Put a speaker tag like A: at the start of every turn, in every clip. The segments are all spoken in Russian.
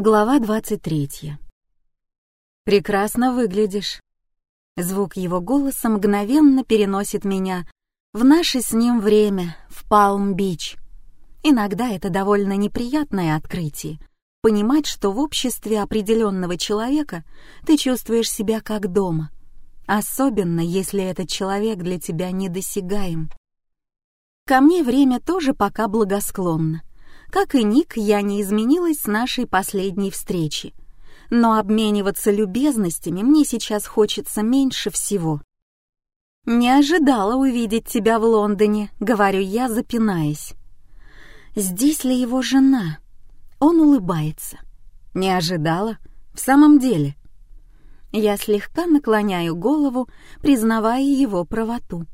A: Глава 23. «Прекрасно выглядишь». Звук его голоса мгновенно переносит меня в наше с ним время, в Палм-Бич. Иногда это довольно неприятное открытие — понимать, что в обществе определенного человека ты чувствуешь себя как дома, особенно если этот человек для тебя недосягаем. Ко мне время тоже пока благосклонно. Как и Ник, я не изменилась с нашей последней встречи. Но обмениваться любезностями мне сейчас хочется меньше всего. «Не ожидала увидеть тебя в Лондоне», — говорю я, запинаясь. «Здесь ли его жена?» Он улыбается. «Не ожидала? В самом деле?» Я слегка наклоняю голову, признавая его правоту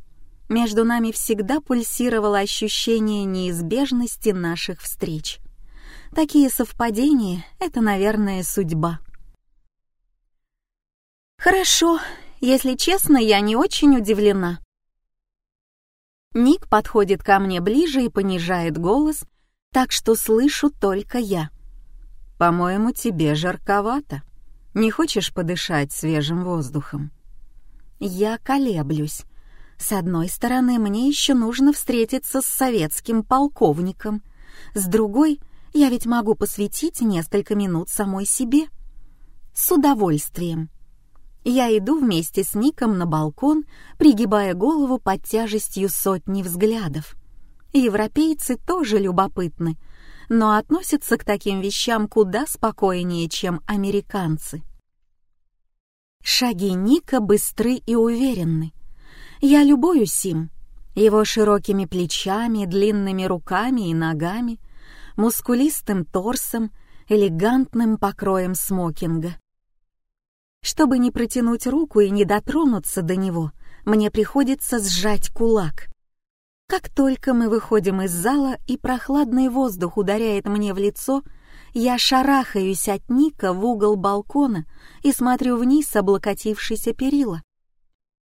A: между нами всегда пульсировало ощущение неизбежности наших встреч. Такие совпадения — это, наверное, судьба. Хорошо, если честно, я не очень удивлена. Ник подходит ко мне ближе и понижает голос, так что слышу только я. «По-моему, тебе жарковато. Не хочешь подышать свежим воздухом?» Я колеблюсь. С одной стороны, мне еще нужно встретиться с советским полковником. С другой, я ведь могу посвятить несколько минут самой себе. С удовольствием. Я иду вместе с Ником на балкон, пригибая голову под тяжестью сотни взглядов. Европейцы тоже любопытны, но относятся к таким вещам куда спокойнее, чем американцы. Шаги Ника быстры и уверенны. Я любуюсь им, его широкими плечами, длинными руками и ногами, мускулистым торсом, элегантным покроем смокинга. Чтобы не протянуть руку и не дотронуться до него, мне приходится сжать кулак. Как только мы выходим из зала и прохладный воздух ударяет мне в лицо, я шарахаюсь от Ника в угол балкона и смотрю вниз облокотившийся перила.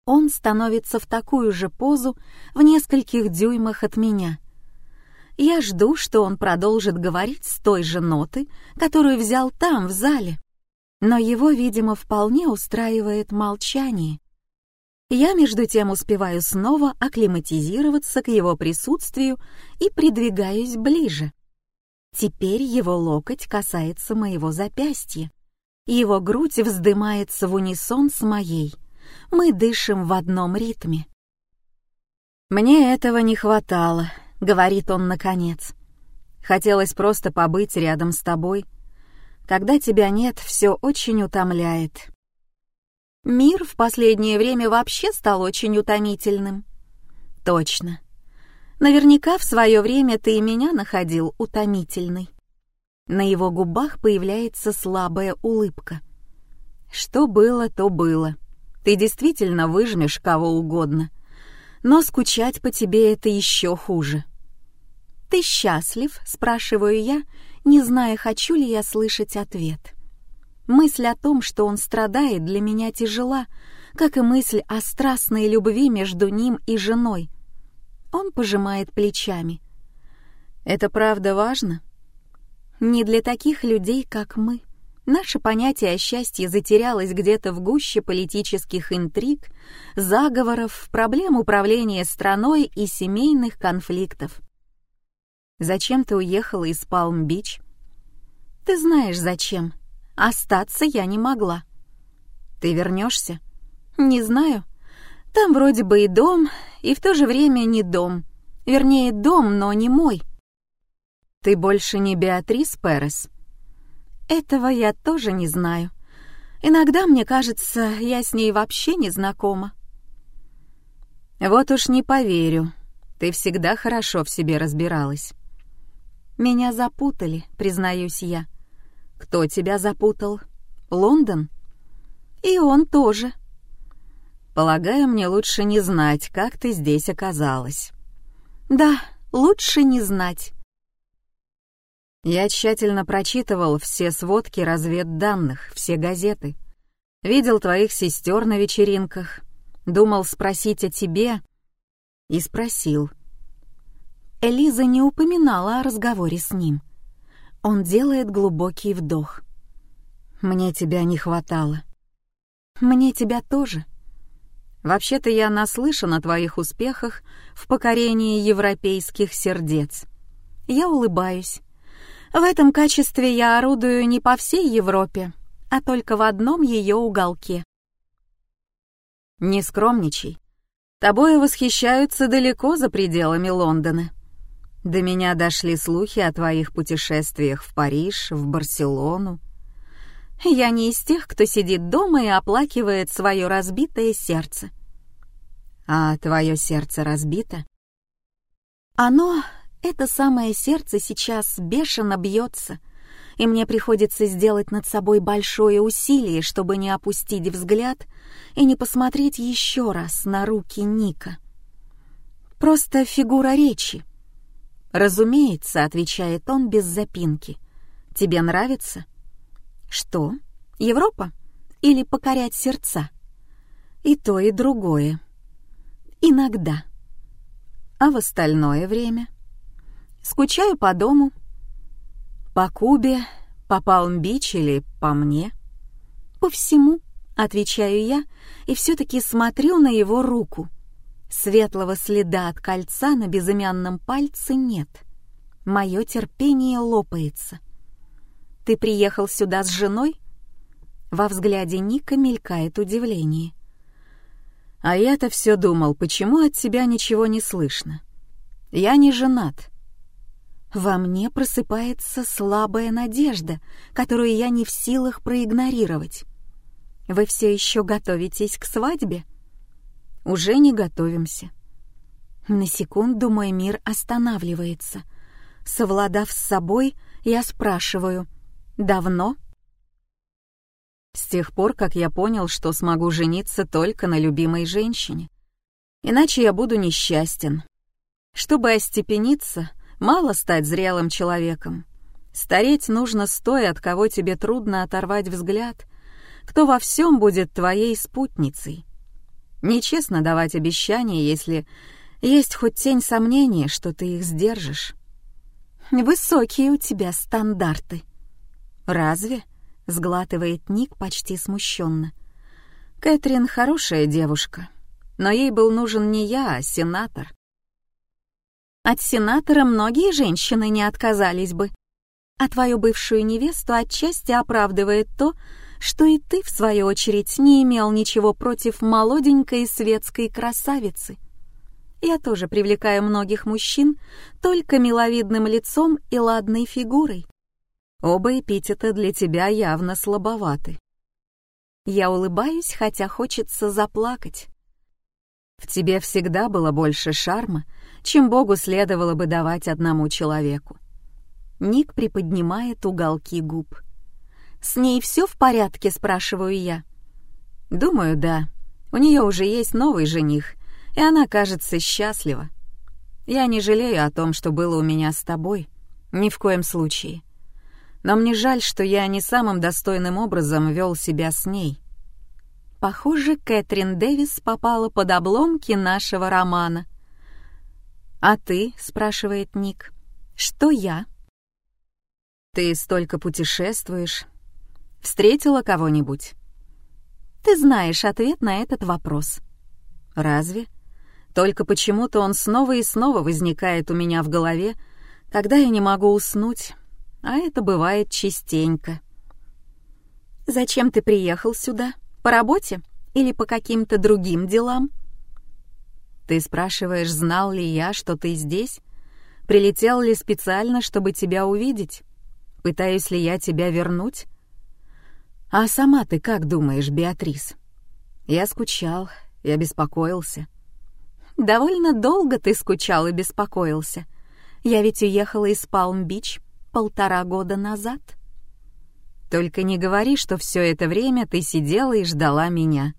A: Он становится в такую же позу в нескольких дюймах от меня. Я жду, что он продолжит говорить с той же ноты, которую взял там, в зале. Но его, видимо, вполне устраивает молчание. Я, между тем, успеваю снова акклиматизироваться к его присутствию и придвигаюсь ближе. Теперь его локоть касается моего запястья. Его грудь вздымается в унисон с моей — мы дышим в одном ритме. «Мне этого не хватало», — говорит он наконец. «Хотелось просто побыть рядом с тобой. Когда тебя нет, все очень утомляет». «Мир в последнее время вообще стал очень утомительным». «Точно. Наверняка в свое время ты и меня находил утомительной». На его губах появляется слабая улыбка. «Что было, то было. Ты действительно выжмешь кого угодно. Но скучать по тебе это еще хуже. «Ты счастлив?» — спрашиваю я, не зная, хочу ли я слышать ответ. Мысль о том, что он страдает, для меня тяжела, как и мысль о страстной любви между ним и женой. Он пожимает плечами. «Это правда важно?» «Не для таких людей, как мы». Наше понятие о счастье затерялось где-то в гуще политических интриг, заговоров, проблем управления страной и семейных конфликтов. «Зачем ты уехала из Палм-Бич?» «Ты знаешь, зачем. Остаться я не могла». «Ты вернешься?» «Не знаю. Там вроде бы и дом, и в то же время не дом. Вернее, дом, но не мой». «Ты больше не Беатрис Перес?» Этого я тоже не знаю. Иногда мне кажется, я с ней вообще не знакома. Вот уж не поверю. Ты всегда хорошо в себе разбиралась. Меня запутали, признаюсь я. Кто тебя запутал? Лондон? И он тоже. Полагаю, мне лучше не знать, как ты здесь оказалась. Да, лучше не знать. Я тщательно прочитывал все сводки разведданных, все газеты. Видел твоих сестер на вечеринках. Думал спросить о тебе. И спросил. Элиза не упоминала о разговоре с ним. Он делает глубокий вдох. «Мне тебя не хватало». «Мне тебя тоже». «Вообще-то я наслышан о твоих успехах в покорении европейских сердец». Я улыбаюсь. В этом качестве я орудую не по всей Европе, а только в одном ее уголке. Не скромничай. Тобой восхищаются далеко за пределами Лондона. До меня дошли слухи о твоих путешествиях в Париж, в Барселону. Я не из тех, кто сидит дома и оплакивает свое разбитое сердце. А твое сердце разбито? Оно, это самое сердце, сейчас бешено бьется, и мне приходится сделать над собой большое усилие, чтобы не опустить взгляд и не посмотреть еще раз на руки Ника. Просто фигура речи. «Разумеется», — отвечает он без запинки. «Тебе нравится?» «Что? Европа? Или покорять сердца?» «И то, и другое. Иногда. А в остальное время?» «Скучаю по дому. По Кубе, по Палм-Бич или по мне?» «По всему», Отвечаю я и все-таки смотрю на его руку. Светлого следа от кольца на безымянном пальце нет. Мое терпение лопается. «Ты приехал сюда с женой?» Во взгляде Ника мелькает удивление. «А я-то все думал, почему от тебя ничего не слышно? Я не женат». Во мне просыпается слабая надежда, которую я не в силах проигнорировать. Вы все еще готовитесь к свадьбе? Уже не готовимся. На секунду мой мир останавливается. Совладав с собой, я спрашиваю, давно? С тех пор, как я понял, что смогу жениться только на любимой женщине. Иначе я буду несчастен. Чтобы остепениться, мало стать зрелым человеком. Стареть нужно стоя, от кого тебе трудно оторвать взгляд — кто во всем будет твоей спутницей. Нечестно давать обещания, если есть хоть тень сомнения, что ты их сдержишь. Высокие у тебя стандарты. Разве? Сглатывает Ник почти смущенно. Кэтрин хорошая девушка, но ей был нужен не я, а сенатор. От сенатора многие женщины не отказались бы, а твою бывшую невесту отчасти оправдывает то, что и ты, в свою очередь, не имел ничего против молоденькой светской красавицы. Я тоже привлекаю многих мужчин только миловидным лицом и ладной фигурой. Оба эпитета для тебя явно слабоваты. Я улыбаюсь, хотя хочется заплакать. В тебе всегда было больше шарма, чем Богу следовало бы давать одному человеку. Ник приподнимает уголки губ. «С ней все в порядке?» — спрашиваю я. «Думаю, да. У нее уже есть новый жених, и она, кажется, счастлива. Я не жалею о том, что было у меня с тобой. Ни в коем случае. Но мне жаль, что я не самым достойным образом вел себя с ней». Похоже, Кэтрин Дэвис попала под обломки нашего романа. «А ты?» — спрашивает Ник. «Что я?» «Ты столько путешествуешь, Встретила кого-нибудь?» «Ты знаешь ответ на этот вопрос». «Разве?» Только почему-то он снова и снова возникает у меня в голове, когда я не могу уснуть, а это бывает частенько. «Зачем ты приехал сюда? По работе или по каким-то другим делам?» «Ты спрашиваешь, знал ли я, что ты здесь? Прилетел ли специально, чтобы тебя увидеть? Пытаюсь ли я тебя вернуть?» «А сама ты как думаешь, Беатрис?» Я скучал, я беспокоился. «Довольно долго ты скучал и беспокоился. Я ведь уехала из Палм-Бич полтора года назад». «Только не говори, что все это время ты сидела и ждала меня».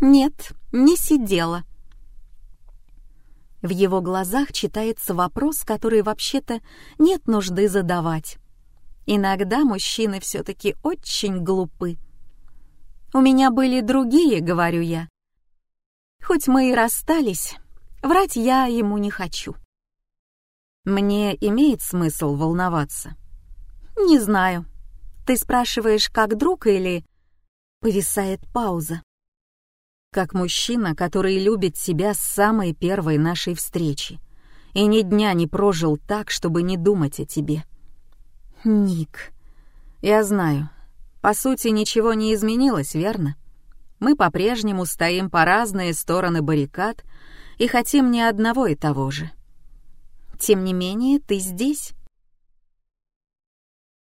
A: «Нет, не сидела». В его глазах читается вопрос, который вообще-то нет нужды задавать. Иногда мужчины все-таки очень глупы. «У меня были другие», — говорю я. Хоть мы и расстались, врать я ему не хочу. Мне имеет смысл волноваться. «Не знаю. Ты спрашиваешь, как друг или...» Повисает пауза. «Как мужчина, который любит себя с самой первой нашей встречи и ни дня не прожил так, чтобы не думать о тебе». «Ник...» «Я знаю. По сути, ничего не изменилось, верно? Мы по-прежнему стоим по разные стороны баррикад и хотим не одного и того же. Тем не менее, ты здесь».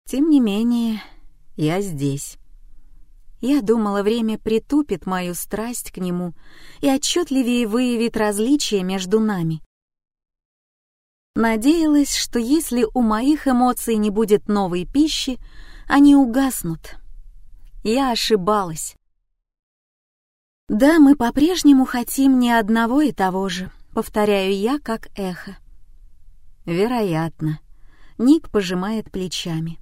A: Тем не менее, я здесь. Я думала, время притупит мою страсть к нему и отчетливее выявит различия между нами. Надеялась, что если у моих эмоций не будет новой пищи, они угаснут. Я ошибалась. Да, мы по-прежнему хотим не одного и того же, повторяю я как эхо. Вероятно. Ник пожимает плечами.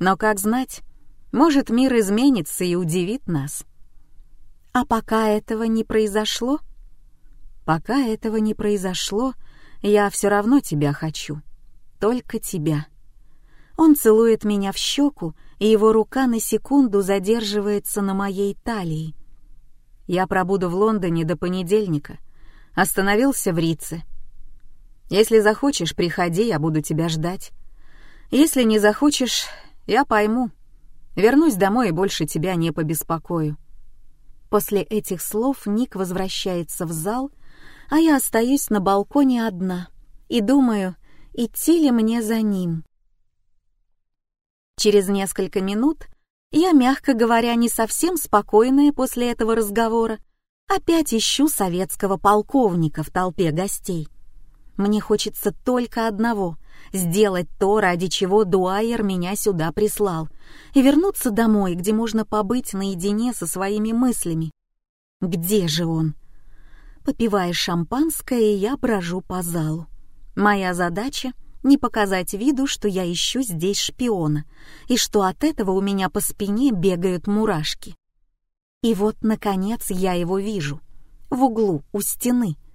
A: Но как знать, может, мир изменится и удивит нас. А пока этого не произошло? Пока этого не произошло, я все равно тебя хочу. Только тебя. Он целует меня в щеку, и его рука на секунду задерживается на моей талии. Я пробуду в Лондоне до понедельника. Остановился в Рице. Если захочешь, приходи, я буду тебя ждать. Если не захочешь, я пойму. Вернусь домой и больше тебя не побеспокою. После этих слов Ник возвращается в зал, а я остаюсь на балконе одна и думаю, идти ли мне за ним. Через несколько минут я, мягко говоря, не совсем спокойная после этого разговора, опять ищу советского полковника в толпе гостей. Мне хочется только одного сделать то, ради чего Дуайер меня сюда прислал, и вернуться домой, где можно побыть наедине со своими мыслями. Где же он? Попивая шампанское, я брожу по залу. Моя задача — не показать виду, что я ищу здесь шпиона, и что от этого у меня по спине бегают мурашки. И вот, наконец, я его вижу. В углу, у стены —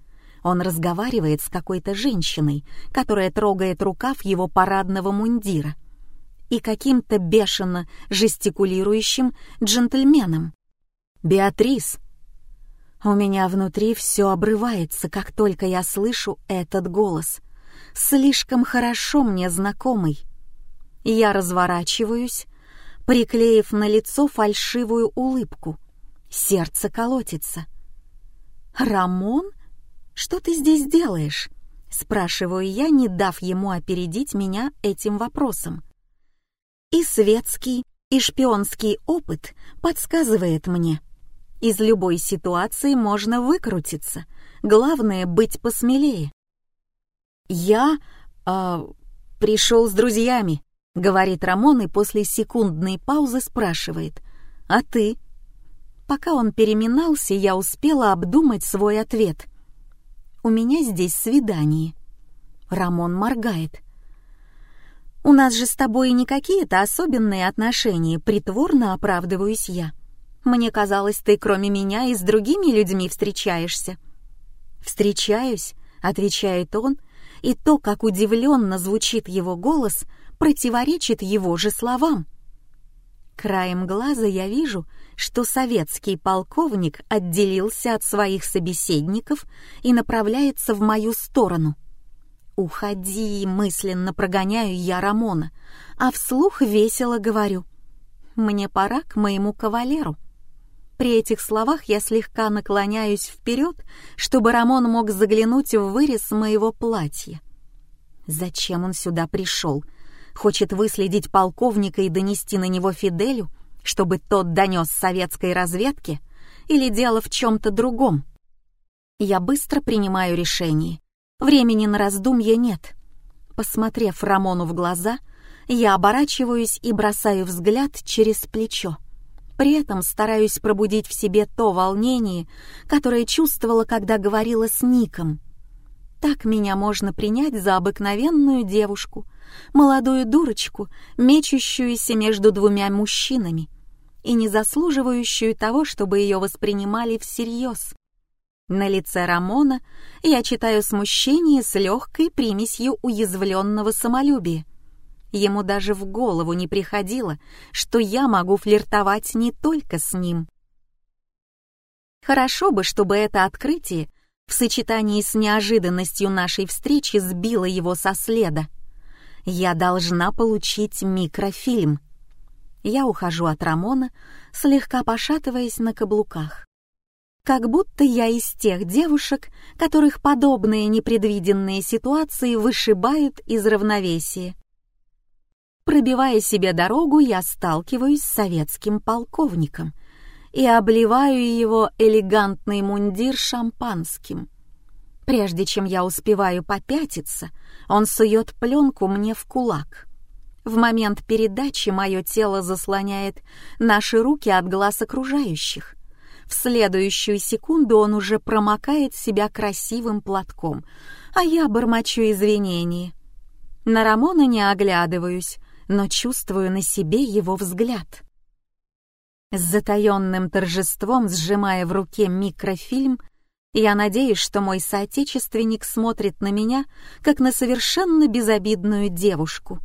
A: он разговаривает с какой-то женщиной, которая трогает рукав его парадного мундира, и каким-то бешено жестикулирующим джентльменом. «Беатрис!» У меня внутри все обрывается, как только я слышу этот голос. Слишком хорошо мне знакомый. Я разворачиваюсь, приклеив на лицо фальшивую улыбку. Сердце колотится. «Рамон?» «Что ты здесь делаешь?» — спрашиваю я, не дав ему опередить меня этим вопросом. И светский, и шпионский опыт подсказывает мне. Из любой ситуации можно выкрутиться, главное — быть посмелее. «Я... Э, пришел с друзьями», — говорит Рамон и после секундной паузы спрашивает. «А ты?» Пока он переминался, я успела обдумать свой ответ — у меня здесь свидание». Рамон моргает. «У нас же с тобой не какие-то особенные отношения, притворно оправдываюсь я. Мне казалось, ты кроме меня и с другими людьми встречаешься». «Встречаюсь», — отвечает он, и то, как удивленно звучит его голос, противоречит его же словам. Краем глаза я вижу, что советский полковник отделился от своих собеседников и направляется в мою сторону. «Уходи!» — мысленно прогоняю я Рамона, а вслух весело говорю. «Мне пора к моему кавалеру». При этих словах я слегка наклоняюсь вперед, чтобы Рамон мог заглянуть в вырез моего платья. Зачем он сюда пришел? Хочет выследить полковника и донести на него Фиделю — чтобы тот донес советской разведке или дело в чем-то другом. Я быстро принимаю решение. Времени на раздумье нет. Посмотрев Рамону в глаза, я оборачиваюсь и бросаю взгляд через плечо. При этом стараюсь пробудить в себе то волнение, которое чувствовала, когда говорила с Ником. Так меня можно принять за обыкновенную девушку, молодую дурочку, мечущуюся между двумя мужчинами и не заслуживающую того, чтобы ее воспринимали всерьез. На лице Рамона я читаю смущение с легкой примесью уязвленного самолюбия. Ему даже в голову не приходило, что я могу флиртовать не только с ним. Хорошо бы, чтобы это открытие в сочетании с неожиданностью нашей встречи сбило его со следа. Я должна получить микрофильм. Я ухожу от Рамона, слегка пошатываясь на каблуках. Как будто я из тех девушек, которых подобные непредвиденные ситуации вышибают из равновесия. Пробивая себе дорогу, я сталкиваюсь с советским полковником и обливаю его элегантный мундир шампанским. Прежде чем я успеваю попятиться, он сует пленку мне в кулак. В момент передачи мое тело заслоняет наши руки от глаз окружающих. В следующую секунду он уже промокает себя красивым платком, а я бормочу извинения. На Рамона не оглядываюсь, но чувствую на себе его взгляд. С затаённым торжеством, сжимая в руке микрофильм, я надеюсь, что мой соотечественник смотрит на меня, как на совершенно безобидную девушку.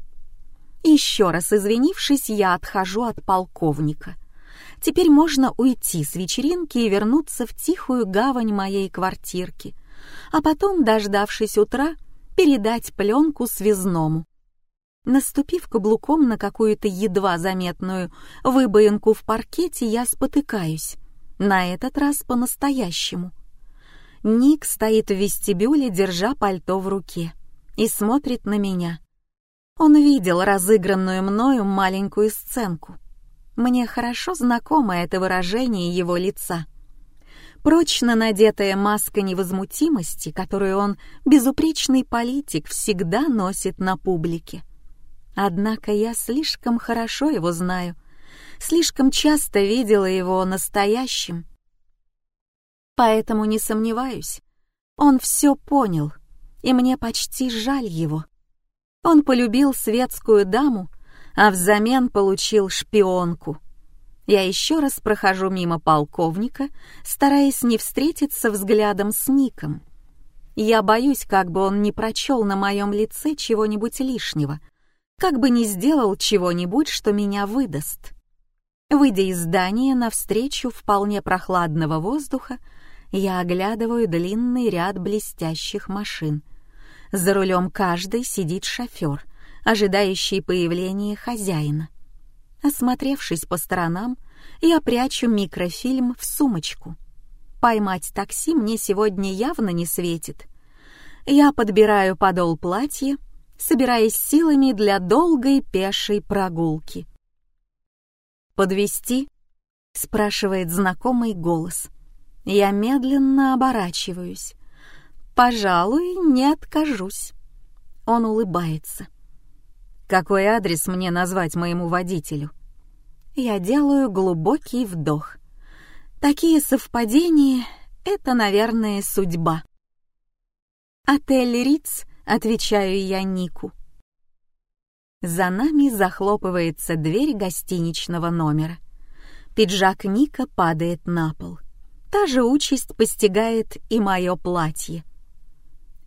A: Еще раз извинившись, я отхожу от полковника. Теперь можно уйти с вечеринки и вернуться в тихую гавань моей квартирки, а потом, дождавшись утра, передать пленку связному. Наступив каблуком на какую-то едва заметную выбоинку в паркете, я спотыкаюсь. На этот раз по-настоящему. Ник стоит в вестибюле, держа пальто в руке, и смотрит на меня. Он видел разыгранную мною маленькую сценку. Мне хорошо знакомо это выражение его лица. Прочно надетая маска невозмутимости, которую он, безупречный политик, всегда носит на публике. Однако я слишком хорошо его знаю, слишком часто видела его настоящим. Поэтому не сомневаюсь, он все понял, и мне почти жаль его. Он полюбил светскую даму, а взамен получил шпионку. Я еще раз прохожу мимо полковника, стараясь не встретиться взглядом с Ником. Я боюсь, как бы он не прочел на моем лице чего-нибудь лишнего, как бы не сделал чего-нибудь, что меня выдаст. Выйдя из здания навстречу вполне прохладного воздуха, я оглядываю длинный ряд блестящих машин. За рулем каждой сидит шофер, ожидающий появления хозяина. Осмотревшись по сторонам, я прячу микрофильм в сумочку. Поймать такси мне сегодня явно не светит. Я подбираю подол платья, собираясь силами для долгой пешей прогулки. «Подвести?» — спрашивает знакомый голос. Я медленно оборачиваюсь. «Пожалуй, не откажусь». Он улыбается. «Какой адрес мне назвать моему водителю?» Я делаю глубокий вдох. Такие совпадения — это, наверное, судьба. «Отель Риц», — отвечаю я Нику. За нами захлопывается дверь гостиничного номера. Пиджак Ника падает на пол. Та же участь постигает и мое платье.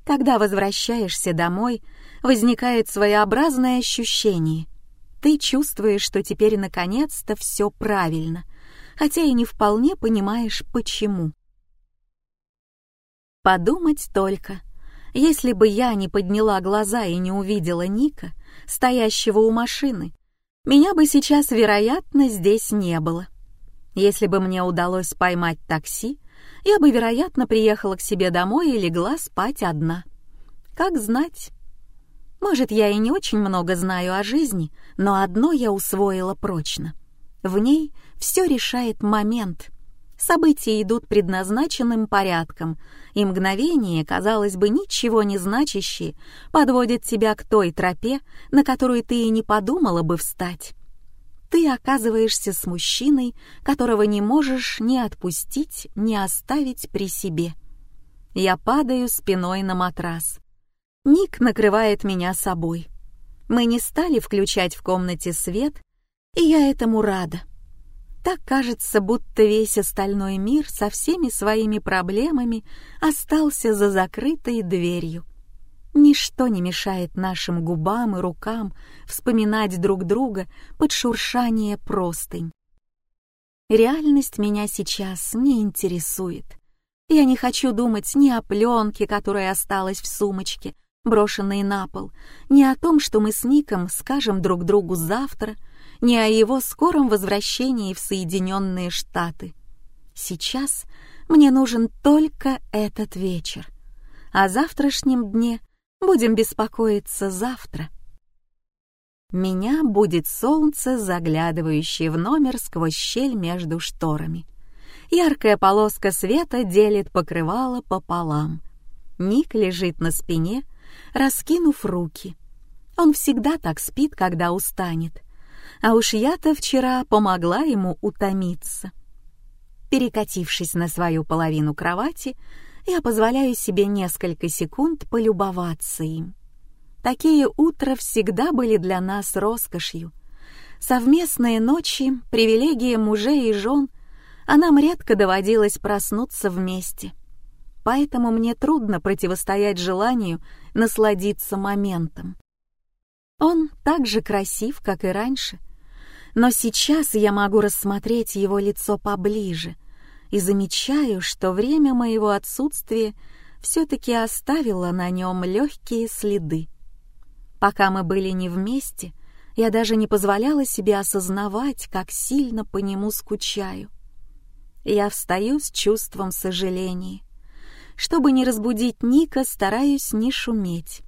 A: Когда возвращаешься домой, возникает своеобразное ощущение. Ты чувствуешь, что теперь наконец-то все правильно, хотя и не вполне понимаешь, почему. Подумать только, если бы я не подняла глаза и не увидела Ника, стоящего у машины, меня бы сейчас, вероятно, здесь не было. Если бы мне удалось поймать такси, я бы, вероятно, приехала к себе домой и легла спать одна. Как знать. Может, я и не очень много знаю о жизни, но одно я усвоила прочно. В ней все решает момент. События идут предназначенным порядком, и мгновение, казалось бы, ничего не значащие, подводят тебя к той тропе, на которую ты и не подумала бы встать ты оказываешься с мужчиной, которого не можешь ни отпустить, ни оставить при себе. Я падаю спиной на матрас. Ник накрывает меня собой. Мы не стали включать в комнате свет, и я этому рада. Так кажется, будто весь остальной мир со всеми своими проблемами остался за закрытой дверью. Ничто не мешает нашим губам и рукам вспоминать друг друга под шуршание простынь. Реальность меня сейчас не интересует. Я не хочу думать ни о пленке, которая осталась в сумочке, брошенной на пол, ни о том, что мы с Ником скажем друг другу завтра, ни о его скором возвращении в Соединенные Штаты. Сейчас мне нужен только этот вечер. О завтрашнем дне будем беспокоиться завтра. Меня будет солнце, заглядывающее в номер сквозь щель между шторами. Яркая полоска света делит покрывало пополам. Ник лежит на спине, раскинув руки. Он всегда так спит, когда устанет. А уж я-то вчера помогла ему утомиться. Перекатившись на свою половину кровати, я позволяю себе несколько секунд полюбоваться им. Такие утра всегда были для нас роскошью. Совместные ночи — привилегия мужей и жен — а нам редко доводилось проснуться вместе. Поэтому мне трудно противостоять желанию насладиться моментом. Он так же красив, как и раньше, но сейчас я могу рассмотреть его лицо поближе и замечаю, что время моего отсутствия все-таки оставило на нем легкие следы. Пока мы были не вместе, я даже не позволяла себе осознавать, как сильно по нему скучаю. Я встаю с чувством сожаления. Чтобы не разбудить Ника, стараюсь не шуметь.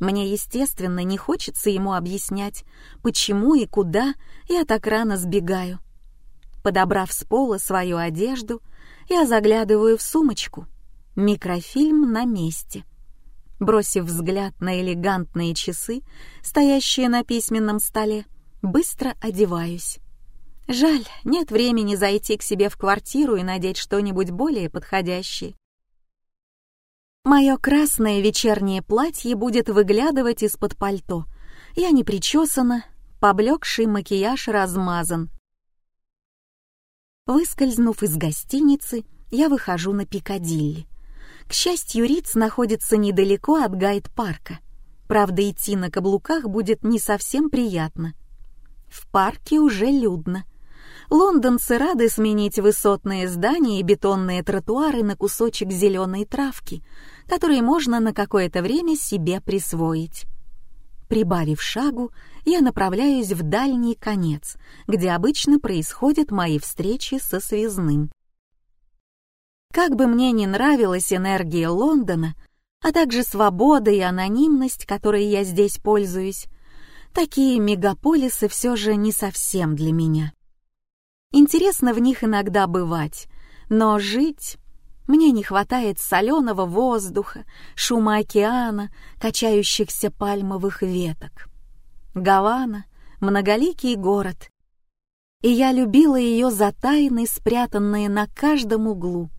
A: Мне, естественно, не хочется ему объяснять, почему и куда я так рано сбегаю. Подобрав с пола свою одежду, я заглядываю в сумочку. Микрофильм на месте. Бросив взгляд на элегантные часы, стоящие на письменном столе, быстро одеваюсь. Жаль, нет времени зайти к себе в квартиру и надеть что-нибудь более подходящее. Мое красное вечернее платье будет выглядывать из-под пальто. Я не причесана, поблекший макияж размазан. Выскользнув из гостиницы, я выхожу на Пикадилли. К счастью, Риц находится недалеко от гайд-парка. Правда, идти на каблуках будет не совсем приятно. В парке уже людно лондонцы рады сменить высотные здания и бетонные тротуары на кусочек зеленой травки, который можно на какое-то время себе присвоить. Прибавив шагу, я направляюсь в дальний конец, где обычно происходят мои встречи со связным. Как бы мне ни нравилась энергия Лондона, а также свобода и анонимность, которой я здесь пользуюсь, такие мегаполисы все же не совсем для меня. Интересно в них иногда бывать, но жить... Мне не хватает соленого воздуха, шума океана, качающихся пальмовых веток. Гавана — многоликий город. И я любила ее за тайны, спрятанные на каждом углу.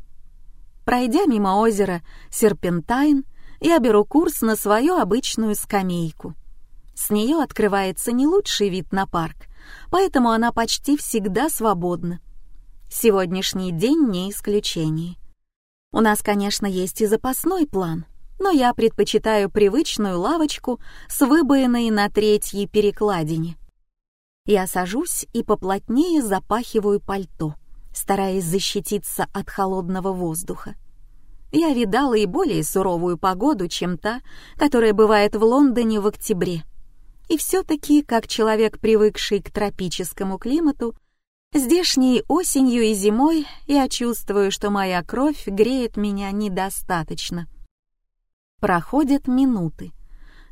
A: Пройдя мимо озера Серпентайн, я беру курс на свою обычную скамейку. С нее открывается не лучший вид на парк — поэтому она почти всегда свободна. Сегодняшний день не исключение. У нас, конечно, есть и запасной план, но я предпочитаю привычную лавочку с выбоиной на третьей перекладине. Я сажусь и поплотнее запахиваю пальто, стараясь защититься от холодного воздуха. Я видала и более суровую погоду, чем та, которая бывает в Лондоне в октябре. И все-таки, как человек, привыкший к тропическому климату, здешней осенью и зимой я чувствую, что моя кровь греет меня недостаточно. Проходят минуты.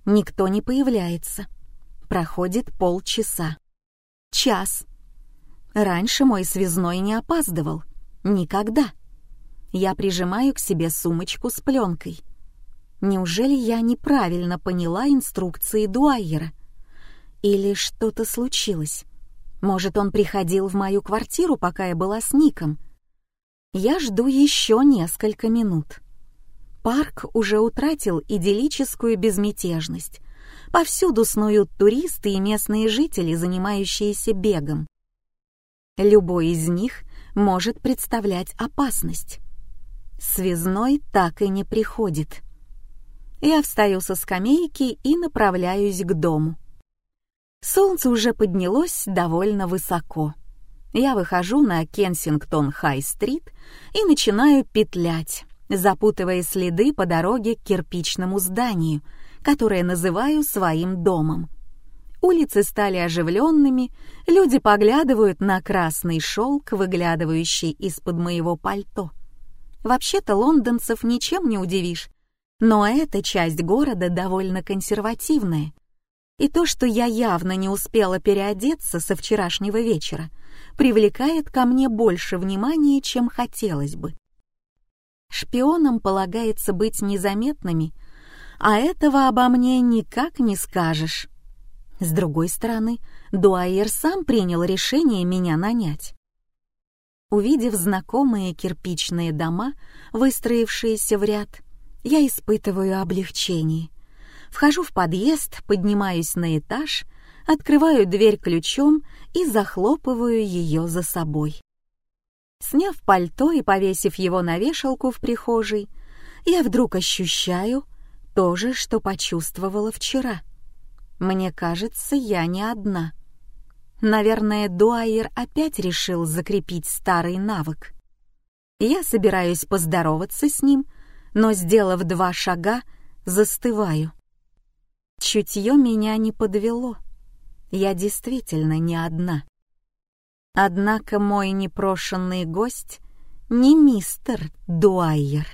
A: Никто не появляется. Проходит полчаса. Час. Раньше мой связной не опаздывал. Никогда. Я прижимаю к себе сумочку с пленкой. Неужели я неправильно поняла инструкции Дуайера? Или что-то случилось? Может, он приходил в мою квартиру, пока я была с Ником? Я жду еще несколько минут. Парк уже утратил идиллическую безмятежность. Повсюду снуют туристы и местные жители, занимающиеся бегом. Любой из них может представлять опасность. Связной так и не приходит. Я встаю со скамейки и направляюсь к дому. Солнце уже поднялось довольно высоко. Я выхожу на Кенсингтон-Хай-стрит и начинаю петлять, запутывая следы по дороге к кирпичному зданию, которое называю своим домом. Улицы стали оживленными, люди поглядывают на красный шелк, выглядывающий из-под моего пальто. Вообще-то лондонцев ничем не удивишь, но эта часть города довольно консервативная. И то, что я явно не успела переодеться со вчерашнего вечера, привлекает ко мне больше внимания, чем хотелось бы. Шпионам полагается быть незаметными, а этого обо мне никак не скажешь. С другой стороны, Дуайер сам принял решение меня нанять. Увидев знакомые кирпичные дома, выстроившиеся в ряд, я испытываю облегчение. Вхожу в подъезд, поднимаюсь на этаж, открываю дверь ключом и захлопываю ее за собой. Сняв пальто и повесив его на вешалку в прихожей, я вдруг ощущаю то же, что почувствовала вчера — мне кажется, я не одна. Наверное, Дуайер опять решил закрепить старый навык. Я собираюсь поздороваться с ним, но, сделав два шага, застываю. Чутье меня не подвело. Я действительно не одна. Однако мой непрошенный гость не мистер Дуайер.